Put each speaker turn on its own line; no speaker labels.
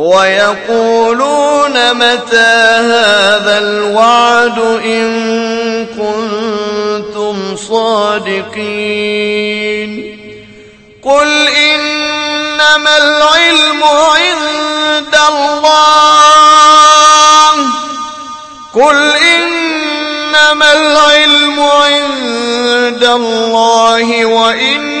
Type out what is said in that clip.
ويقولون متى هذا الوعد إن كنتم صادقين قل إنما العلم عند الله قل إنما العلم عند الله وإنما